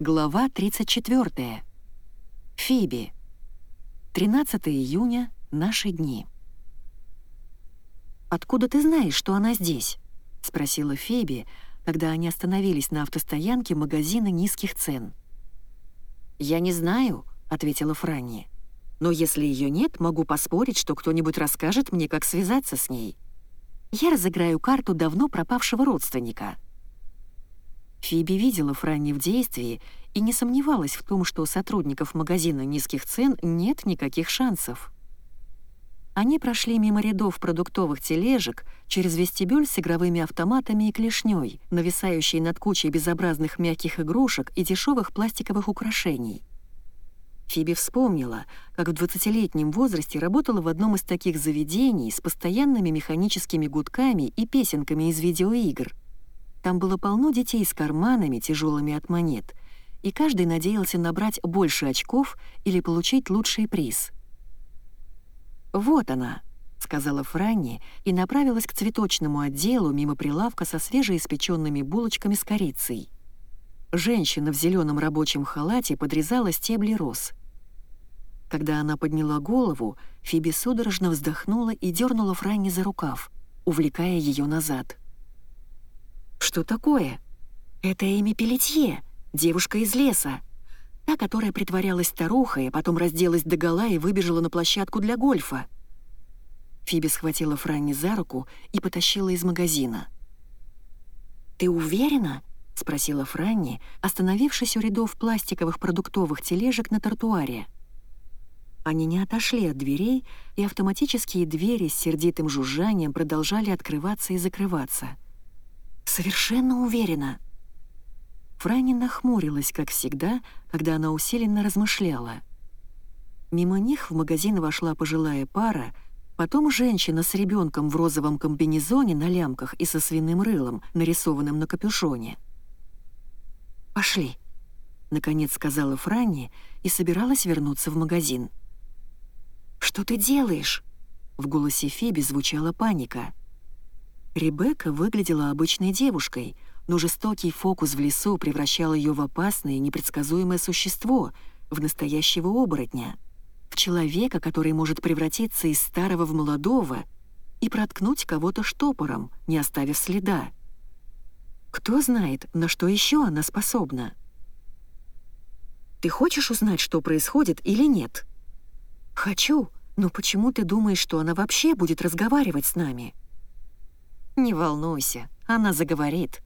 Глава 34. Фиби. 13 июня. Наши дни. «Откуда ты знаешь, что она здесь?» — спросила Фиби, когда они остановились на автостоянке магазина низких цен. «Я не знаю», — ответила Франни. «Но если ее нет, могу поспорить, что кто-нибудь расскажет мне, как связаться с ней. Я разыграю карту давно пропавшего родственника». Фиби видела Франни в действии и не сомневалась в том, что у сотрудников магазина низких цен нет никаких шансов. Они прошли мимо рядов продуктовых тележек через вестибюль с игровыми автоматами и клешней, нависающей над кучей безобразных мягких игрушек и дешевых пластиковых украшений. Фиби вспомнила, как в 20-летнем возрасте работала в одном из таких заведений с постоянными механическими гудками и песенками из видеоигр — там было полно детей с карманами, тяжелыми от монет, и каждый надеялся набрать больше очков или получить лучший приз. «Вот она», — сказала Франни и направилась к цветочному отделу мимо прилавка со свежеиспеченными булочками с корицей. Женщина в зеленом рабочем халате подрезала стебли роз. Когда она подняла голову, Фиби судорожно вздохнула и дернула Франни за рукав, увлекая ее назад. «Что такое?» «Это Эми Пелетье, девушка из леса. Та, которая притворялась старухой, а потом разделась догола и выбежала на площадку для гольфа». Фиби схватила Франни за руку и потащила из магазина. «Ты уверена?» — спросила Франни, остановившись у рядов пластиковых продуктовых тележек на тротуаре. Они не отошли от дверей, и автоматические двери с сердитым жужжанием продолжали открываться и закрываться — Совершенно уверена. Франи нахмурилась, как всегда, когда она усиленно размышляла. Мимо них в магазин вошла пожилая пара, потом женщина с ребенком в розовом комбинезоне на лямках и со свиным рылом, нарисованным на капюшоне. «Пошли», — наконец сказала Франни и собиралась вернуться в магазин. «Что ты делаешь?» В голосе Феби звучала паника. Ребекка выглядела обычной девушкой, но жестокий фокус в лесу превращал ее в опасное и непредсказуемое существо, в настоящего оборотня, в человека, который может превратиться из старого в молодого и проткнуть кого-то штопором, не оставив следа. Кто знает, на что еще она способна? «Ты хочешь узнать, что происходит или нет?» «Хочу, но почему ты думаешь, что она вообще будет разговаривать с нами?» «Не волнуйся, она заговорит.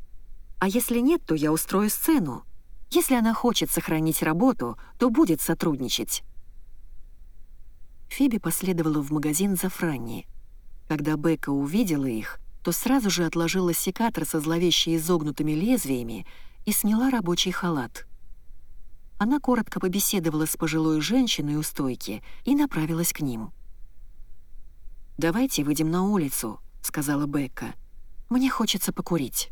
А если нет, то я устрою сцену. Если она хочет сохранить работу, то будет сотрудничать». Фиби последовала в магазин за Франни. Когда Бекка увидела их, то сразу же отложила секатор со зловеще изогнутыми лезвиями и сняла рабочий халат. Она коротко побеседовала с пожилой женщиной у стойки и направилась к ним. «Давайте выйдем на улицу», — сказала Бекка. Мне хочется покурить».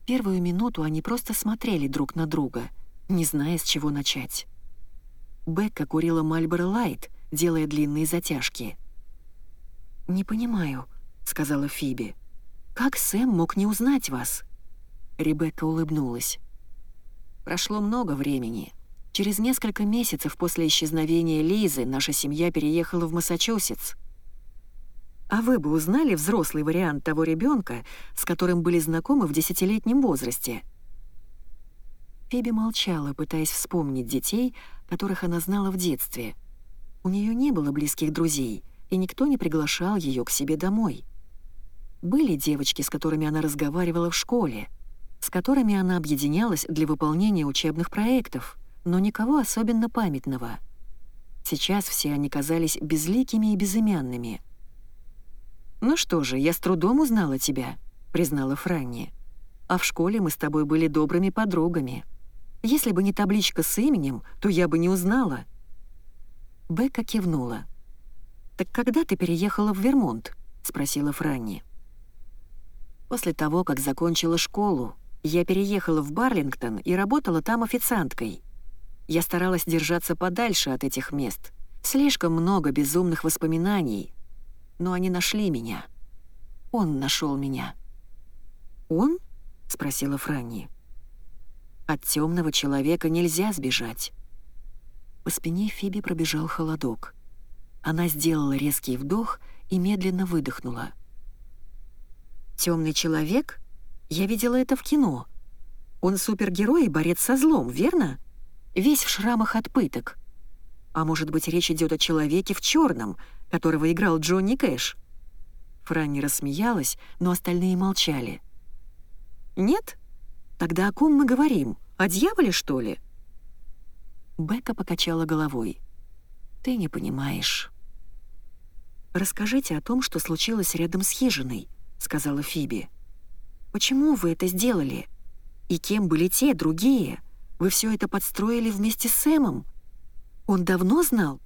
В первую минуту они просто смотрели друг на друга, не зная, с чего начать. Бекка курила Мальборо Лайт, делая длинные затяжки. «Не понимаю», — сказала Фиби. «Как Сэм мог не узнать вас?» Ребекка улыбнулась. «Прошло много времени. Через несколько месяцев после исчезновения Лизы наша семья переехала в Массачусетс. А вы бы узнали взрослый вариант того ребенка, с которым были знакомы в десятилетнем возрасте?» Фиби молчала, пытаясь вспомнить детей, которых она знала в детстве. У нее не было близких друзей, и никто не приглашал ее к себе домой. Были девочки, с которыми она разговаривала в школе, с которыми она объединялась для выполнения учебных проектов, но никого особенно памятного. Сейчас все они казались безликими и безымянными — «Ну что же, я с трудом узнала тебя», — признала Франни. «А в школе мы с тобой были добрыми подругами. Если бы не табличка с именем, то я бы не узнала». Бекка кивнула. «Так когда ты переехала в Вермонт?» — спросила Франни. «После того, как закончила школу, я переехала в Барлингтон и работала там официанткой. Я старалась держаться подальше от этих мест. Слишком много безумных воспоминаний, но они нашли меня. Он нашел меня». «Он?» — спросила Франни. От темного человека нельзя сбежать. По спине Фиби пробежал холодок. Она сделала резкий вдох и медленно выдохнула. Темный человек? Я видела это в кино. Он супергерой и борец со злом, верно? Весь в шрамах от пыток. А может быть, речь идет о человеке в черном, которого играл Джонни Кэш? Франни рассмеялась, но остальные молчали. «Нет? Тогда о ком мы говорим? О дьяволе, что ли?» Бекка покачала головой. «Ты не понимаешь». «Расскажите о том, что случилось рядом с хижиной», — сказала Фиби. «Почему вы это сделали? И кем были те, другие? Вы все это подстроили вместе с Сэмом? Он давно знал?»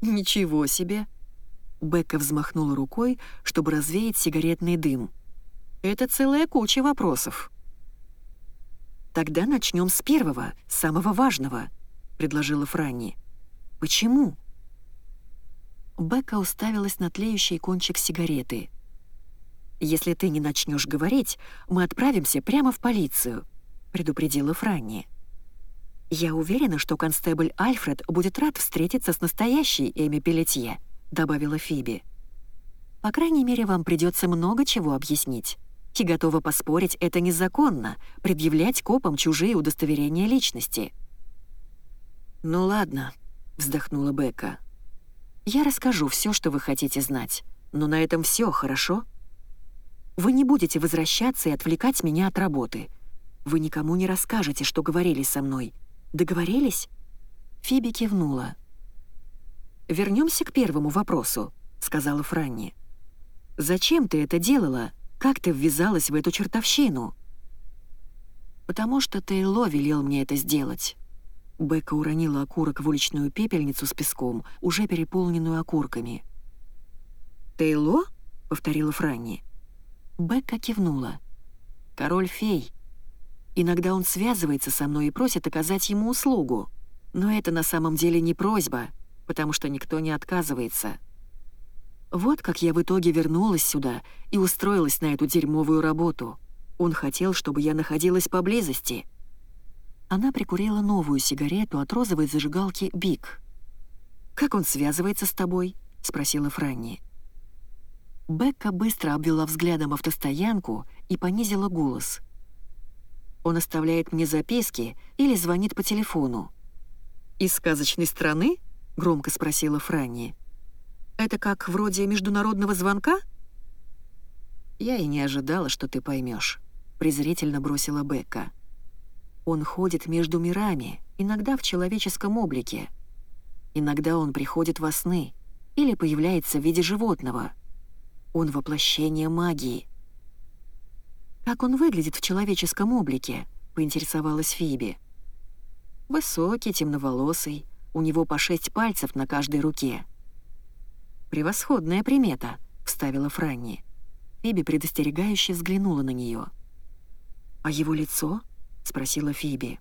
«Ничего себе!» Бекка взмахнула рукой, чтобы развеять сигаретный дым. «Это целая куча вопросов». «Тогда начнем с первого, самого важного», — предложила Франни. «Почему?» Бекка уставилась на тлеющий кончик сигареты. «Если ты не начнешь говорить, мы отправимся прямо в полицию», — предупредила Франни. «Я уверена, что констебль Альфред будет рад встретиться с настоящей Эми Пелетье», — добавила Фиби. «По крайней мере, вам придется много чего объяснить. И готова поспорить, это незаконно — предъявлять копам чужие удостоверения личности». «Ну ладно», — вздохнула Бекка. Я расскажу все, что вы хотите знать, но на этом все, хорошо? Вы не будете возвращаться и отвлекать меня от работы. Вы никому не расскажете, что говорили со мной. Договорились?» Фиби кивнула. Вернемся к первому вопросу», — сказала Франни. «Зачем ты это делала? Как ты ввязалась в эту чертовщину?» «Потому что Тейло велел мне это сделать». Бекка уронила окурок в уличную пепельницу с песком, уже переполненную окурками. «Тейло?» — повторила Франни. Бекка кивнула. «Король-фей. Иногда он связывается со мной и просит оказать ему услугу. Но это на самом деле не просьба, потому что никто не отказывается. Вот как я в итоге вернулась сюда и устроилась на эту дерьмовую работу. Он хотел, чтобы я находилась поблизости». Она прикурила новую сигарету от розовой зажигалки «Биг». «Как он связывается с тобой?» — спросила Франни. Бекка быстро обвела взглядом автостоянку и понизила голос. «Он оставляет мне записки или звонит по телефону». «Из сказочной страны?» — громко спросила Франни. «Это как вроде международного звонка?» «Я и не ожидала, что ты поймешь», — презрительно бросила Бекка. Он ходит между мирами, иногда в человеческом облике. Иногда он приходит во сны или появляется в виде животного. Он воплощение магии. «Как он выглядит в человеческом облике?» — поинтересовалась Фиби. «Высокий, темноволосый, у него по шесть пальцев на каждой руке». «Превосходная примета», — вставила Франни. Фиби предостерегающе взглянула на нее. «А его лицо?» — спросила Фиби.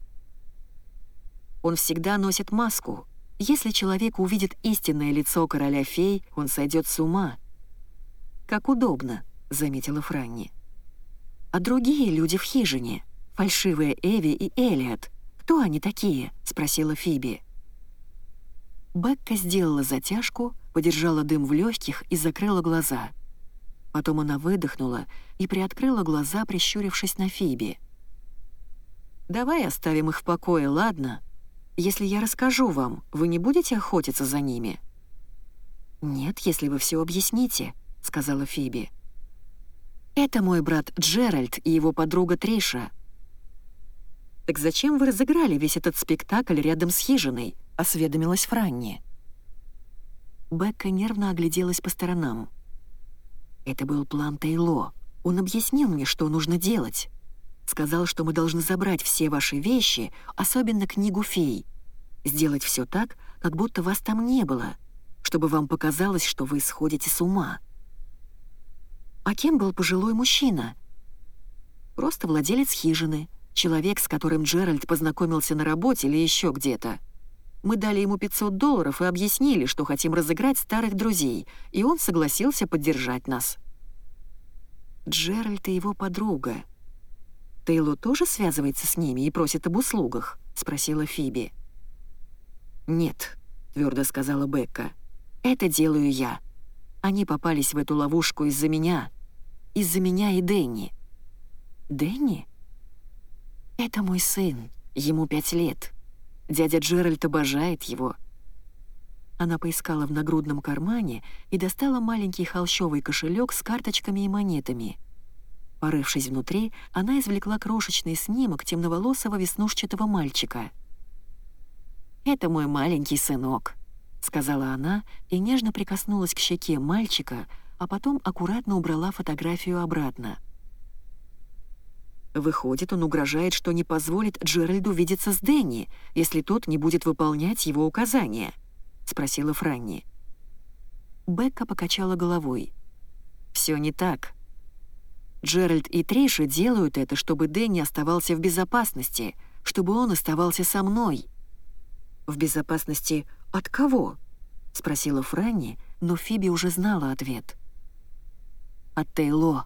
«Он всегда носит маску. Если человек увидит истинное лицо короля фей, он сойдет с ума». «Как удобно», — заметила Франни. «А другие люди в хижине? Фальшивые Эви и Элиот. Кто они такие?» — спросила Фиби. Бекка сделала затяжку, подержала дым в легких и закрыла глаза. Потом она выдохнула и приоткрыла глаза, прищурившись на Фиби. Давай оставим их в покое, ладно? Если я расскажу вам, вы не будете охотиться за ними?» «Нет, если вы все объясните», — сказала Фиби. «Это мой брат Джеральд и его подруга Триша». «Так зачем вы разыграли весь этот спектакль рядом с хижиной?» — осведомилась Франни. Бекка нервно огляделась по сторонам. «Это был план Тейло. Он объяснил мне, что нужно делать». Сказал, что мы должны забрать все ваши вещи, особенно книгу фей. Сделать все так, как будто вас там не было, чтобы вам показалось, что вы сходите с ума. А кем был пожилой мужчина? Просто владелец хижины, человек, с которым Джеральд познакомился на работе или еще где-то. Мы дали ему 500 долларов и объяснили, что хотим разыграть старых друзей, и он согласился поддержать нас. Джеральд и его подруга — Тейло тоже связывается с ними и просит об услугах?» — спросила Фиби. «Нет», — твердо сказала Бекка. «Это делаю я. Они попались в эту ловушку из-за меня. Из-за меня и Дэнни». «Дэнни?» «Это мой сын. Ему пять лет. Дядя Джеральд обожает его». Она поискала в нагрудном кармане и достала маленький холщовый кошелек с карточками и монетами. Порывшись внутри, она извлекла крошечный снимок темноволосого веснушчатого мальчика. «Это мой маленький сынок», — сказала она и нежно прикоснулась к щеке мальчика, а потом аккуратно убрала фотографию обратно. Выходит, он угрожает, что не позволит Джеральду видеться с Дэнни, если тот не будет выполнять его указания —— спросила Франни. Бекка покачала головой. «Все не так. Джеральд и Триша делают это, чтобы Дэнни оставался в безопасности, чтобы он оставался со мной». «В безопасности от кого?» — спросила Франни, но Фиби уже знала ответ. «От Тейло.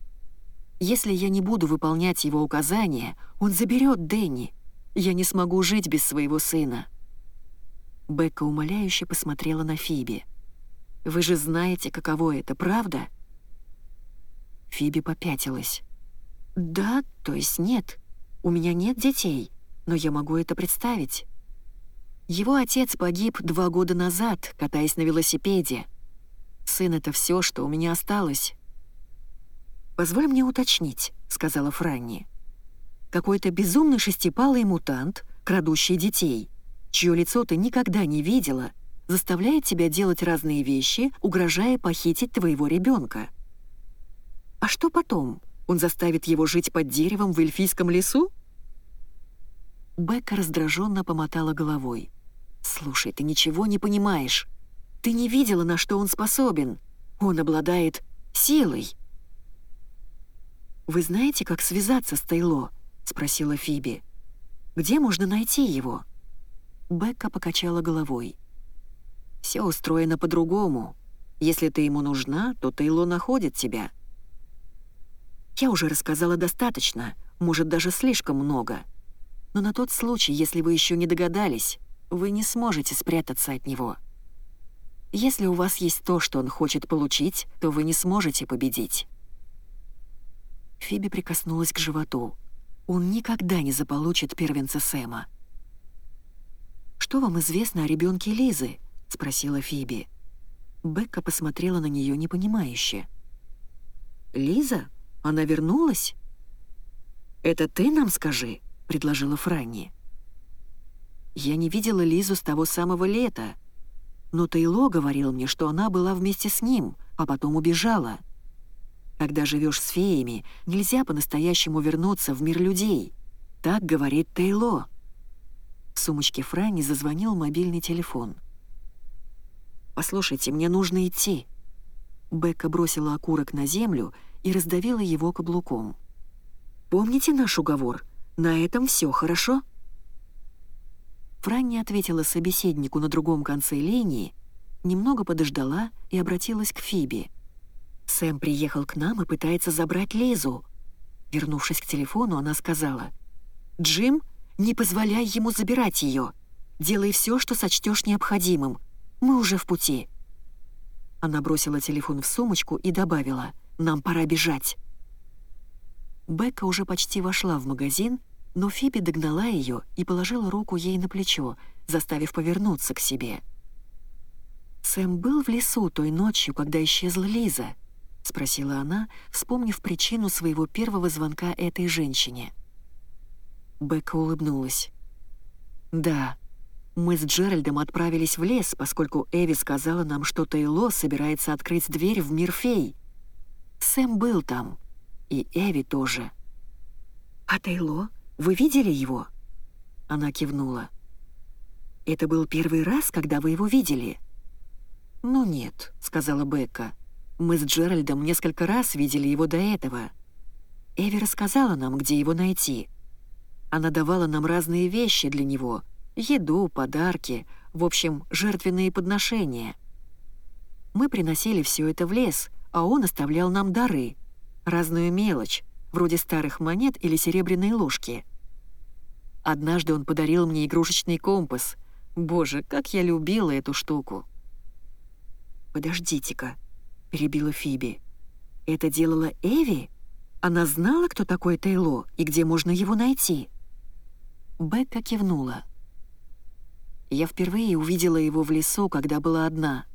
Если я не буду выполнять его указания, он заберет Дэнни. Я не смогу жить без своего сына». Бекка умоляюще посмотрела на Фиби. «Вы же знаете, каково это, правда?» Фиби попятилась. «Да, то есть нет. У меня нет детей, но я могу это представить. Его отец погиб два года назад, катаясь на велосипеде. Сын — это все, что у меня осталось». «Позволь мне уточнить», — сказала Франни. «Какой-то безумный шестипалый мутант, крадущий детей — чье лицо ты никогда не видела, заставляет тебя делать разные вещи, угрожая похитить твоего ребенка. А что потом? Он заставит его жить под деревом в эльфийском лесу? Бекка раздраженно помотала головой. «Слушай, ты ничего не понимаешь. Ты не видела, на что он способен. Он обладает силой». «Вы знаете, как связаться с Тейло?» — спросила Фиби. «Где можно найти его?» Бекка покачала головой. «Все устроено по-другому. Если ты ему нужна, то Тейло находит тебя». «Я уже рассказала достаточно, может, даже слишком много. Но на тот случай, если вы еще не догадались, вы не сможете спрятаться от него. Если у вас есть то, что он хочет получить, то вы не сможете победить». Фиби прикоснулась к животу. Он никогда не заполучит первенца Сэма. «Что вам известно о ребенке Лизы?» — спросила Фиби. Бекка посмотрела на нее непонимающе. «Лиза? Она вернулась?» «Это ты нам скажи», — предложила Франни. «Я не видела Лизу с того самого лета. Но Тейло говорил мне, что она была вместе с ним, а потом убежала. Когда живешь с феями, нельзя по-настоящему вернуться в мир людей. Так говорит Тейло». В сумочке Франи зазвонил мобильный телефон. «Послушайте, мне нужно идти». Бекка бросила окурок на землю и раздавила его каблуком. «Помните наш уговор? На этом все хорошо?» Франни ответила собеседнику на другом конце линии, немного подождала и обратилась к Фиби. «Сэм приехал к нам и пытается забрать Лизу». Вернувшись к телефону, она сказала, «Джим, не позволяй ему забирать ее. Делай все, что сочтешь необходимым. Мы уже в пути». Она бросила телефон в сумочку и добавила «Нам пора бежать». Бекка уже почти вошла в магазин, но Фиби догнала ее и положила руку ей на плечо, заставив повернуться к себе. «Сэм был в лесу той ночью, когда исчезла Лиза?» — спросила она, вспомнив причину своего первого звонка этой женщине. Бекка улыбнулась. «Да, мы с Джеральдом отправились в лес, поскольку Эви сказала нам, что Тейло собирается открыть дверь в мир фей. Сэм был там, и Эви тоже». «А Тейло? Вы видели его?» Она кивнула. «Это был первый раз, когда вы его видели?» «Ну нет», — сказала Бекка. «Мы с Джеральдом несколько раз видели его до этого. Эви рассказала нам, где его найти». Она давала нам разные вещи для него — еду, подарки, в общем, жертвенные подношения. Мы приносили все это в лес, а он оставлял нам дары, разную мелочь, вроде старых монет или серебряной ложки. Однажды он подарил мне игрушечный компас. Боже, как я любила эту штуку. «Подождите-ка», — перебила Фиби. «Это делала Эви? Она знала, кто такой Тейло и где можно его найти?» Бекка кивнула. Я впервые увидела его в лесу, когда была одна.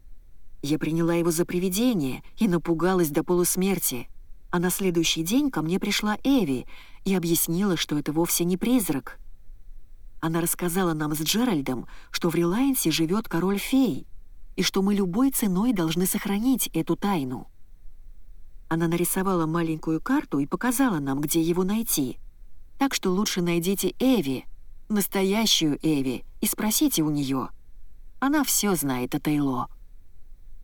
Я приняла его за привидение и напугалась до полусмерти. А на следующий день ко мне пришла Эви и объяснила, что это вовсе не призрак. Она рассказала нам с Джеральдом, что в Релайнсе живет король-фей, и что мы любой ценой должны сохранить эту тайну. Она нарисовала маленькую карту и показала нам, где его найти. Так что лучше найдите Эви, настоящую Эви, и спросите у нее. Она все знает о Тейло.